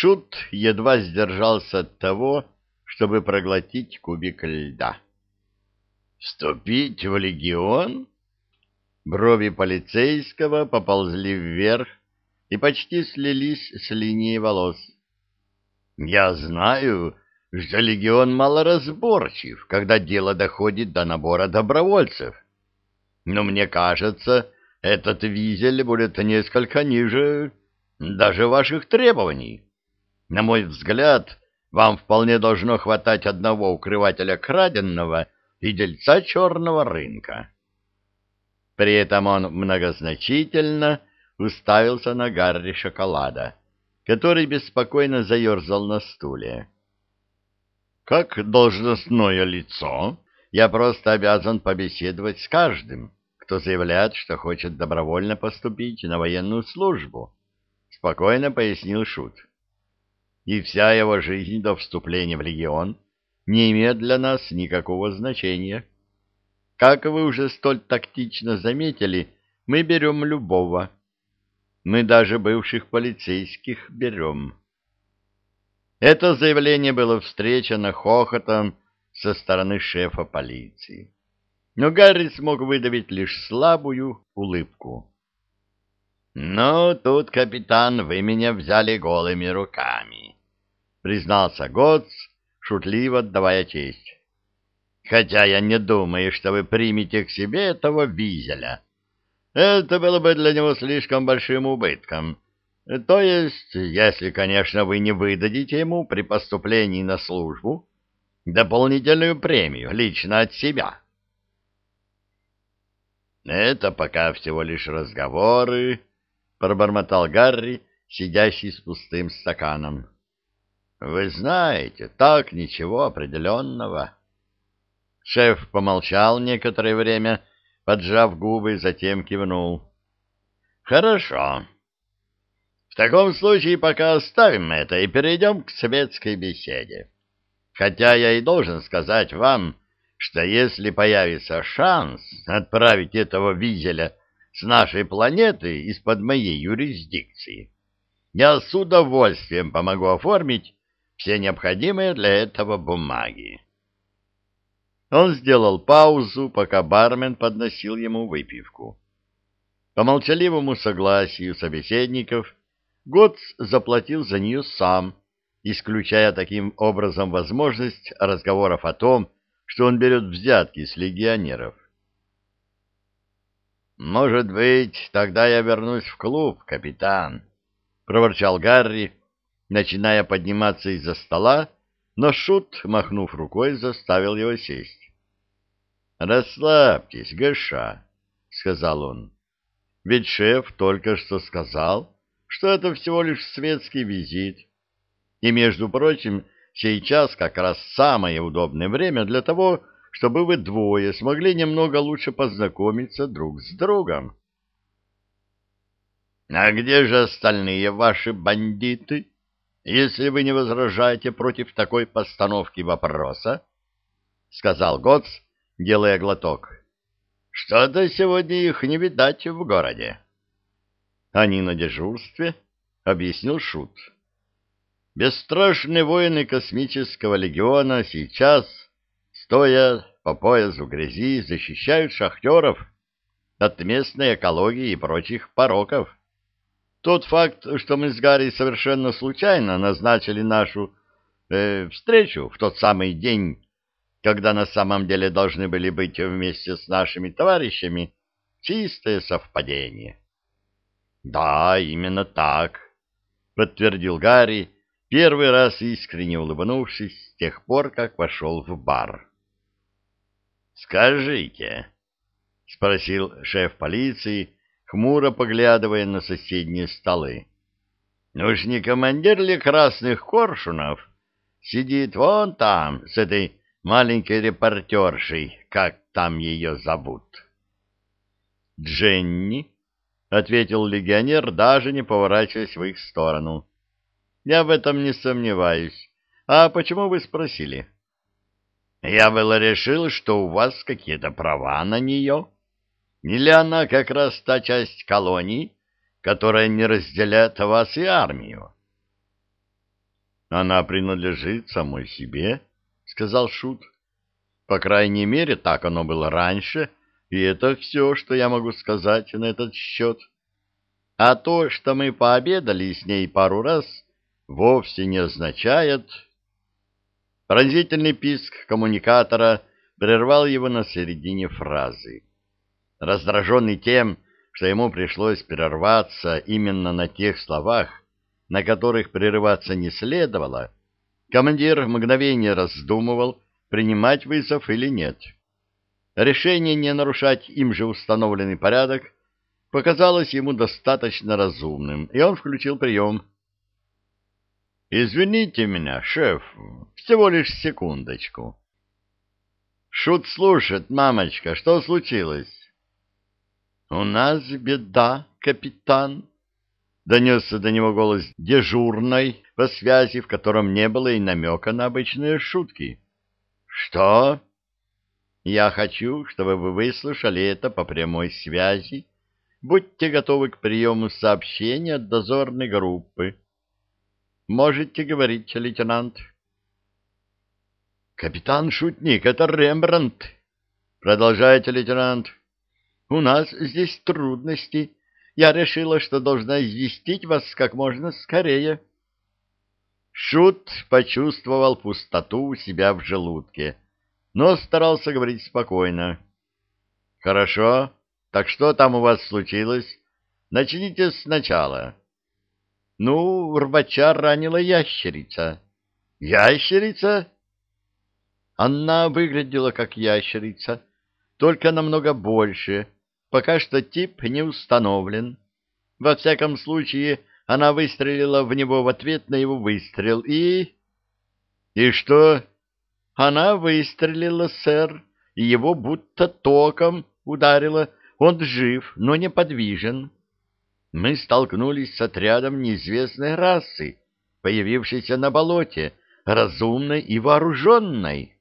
Шут едва сдержался от того, чтобы проглотить кубик льда. «Вступить в легион?» Брови полицейского поползли вверх и почти слились с линией волос. «Я знаю, что легион малоразборчив, когда дело доходит до набора добровольцев. Но мне кажется, этот визель будет несколько ниже даже ваших требований. На мой взгляд, вам вполне должно хватать одного укрывателя краденного и дельца черного рынка. При этом он многозначительно уставился на Гарри шоколада, который беспокойно заерзал на стуле. Как должностное лицо, я просто обязан побеседовать с каждым, кто заявляет, что хочет добровольно поступить на военную службу, — спокойно пояснил Шут. И вся его жизнь до вступления в легион не имеет для нас никакого значения. Как вы уже столь тактично заметили, мы берем любого. Мы даже бывших полицейских берем. Это заявление было встречено хохотом со стороны шефа полиции. Но Гарри смог выдавить лишь слабую улыбку. «Ну, тут, капитан, вы меня взяли голыми руками», — признался Готс, шутливо отдавая честь. «Хотя я не думаю, что вы примете к себе этого Визеля. Это было бы для него слишком большим убытком» То есть, если, конечно, вы не выдадите ему при поступлении на службу дополнительную премию лично от себя. Это пока всего лишь разговоры, пробормотал Гарри, сидящий с пустым стаканом. Вы знаете, так ничего определенного. Шеф помолчал некоторое время, поджав губы, затем кивнул. Хорошо таком случае пока оставим это и перейдем к светской беседе. Хотя я и должен сказать вам, что если появится шанс отправить этого визеля с нашей планеты из-под моей юрисдикции, я с удовольствием помогу оформить все необходимые для этого бумаги. Он сделал паузу, пока бармен подносил ему выпивку. По молчаливому согласию собеседников Готс заплатил за нее сам, исключая таким образом возможность разговоров о том, что он берет взятки с легионеров. «Может быть, тогда я вернусь в клуб, капитан», — проворчал Гарри, начиная подниматься из-за стола, но Шут, махнув рукой, заставил его сесть. «Расслабьтесь, Гэша», — сказал он. «Ведь шеф только что сказал, что это всего лишь светский визит. И, между прочим, сейчас как раз самое удобное время для того, чтобы вы двое смогли немного лучше познакомиться друг с другом. — А где же остальные ваши бандиты, если вы не возражаете против такой постановки вопроса? — сказал Готс, делая глоток. — Что-то сегодня их не видать в городе. — они на дежурстве, — объяснил Шут. Бесстрашные воины космического легиона сейчас, стоя по поясу грязи, защищают шахтеров от местной экологии и прочих пороков. Тот факт, что мы с Гарри совершенно случайно назначили нашу э, встречу в тот самый день, когда на самом деле должны были быть вместе с нашими товарищами, чистое совпадение. Да, именно так, подтвердил Гарри, первый раз искренне улыбнувшись с тех пор, как вошел в бар. Скажите, спросил шеф полиции, хмуро поглядывая на соседние столы. Ну ж не командир ли красных коршунов сидит вон там с этой маленькой репортершей, как там ее зовут? Дженни, — ответил легионер, даже не поворачиваясь в их сторону. — Я в этом не сомневаюсь. А почему вы спросили? — Я было решил, что у вас какие-то права на нее. Или она как раз та часть колонии, которая не разделяет вас и армию? Она принадлежит самой себе, — сказал Шут. По крайней мере, так оно было раньше, и это все, что я могу сказать на этот счет. А то, что мы пообедали с ней пару раз, вовсе не означает... Пронзительный писк коммуникатора прервал его на середине фразы. Раздраженный тем, что ему пришлось прерваться именно на тех словах, на которых прерываться не следовало, командир мгновение раздумывал, принимать вызов или нет. Решение не нарушать им же установленный порядок показалось ему достаточно разумным, и он включил прием. «Извините меня, шеф, всего лишь секундочку». «Шут слушает, мамочка, что случилось?» «У нас беда, капитан», — донесся до него голос дежурной по связи, в котором не было и намека на обычные шутки. «Что?» «Я хочу, чтобы вы выслушали это по прямой связи. Будьте готовы к приему сообщения от дозорной группы. Можете говорить, лейтенант». «Капитан-шутник, это Рембрандт!» «Продолжайте, лейтенант». «У нас здесь трудности. Я решила, что должна известить вас как можно скорее». Шут почувствовал пустоту у себя в желудке, но старался говорить спокойно. — Хорошо. Так что там у вас случилось? Начните сначала. — Ну, рвача ранила ящерица. — Ящерица? Она выглядела как ящерица, только намного больше. Пока что тип не установлен. Во всяком случае, она выстрелила в него в ответ на его выстрел и... И что? Она выстрелила, сэр, и его будто током ударила. Он жив, но неподвижен. Мы столкнулись с отрядом неизвестной расы, появившейся на болоте, разумной и вооруженной.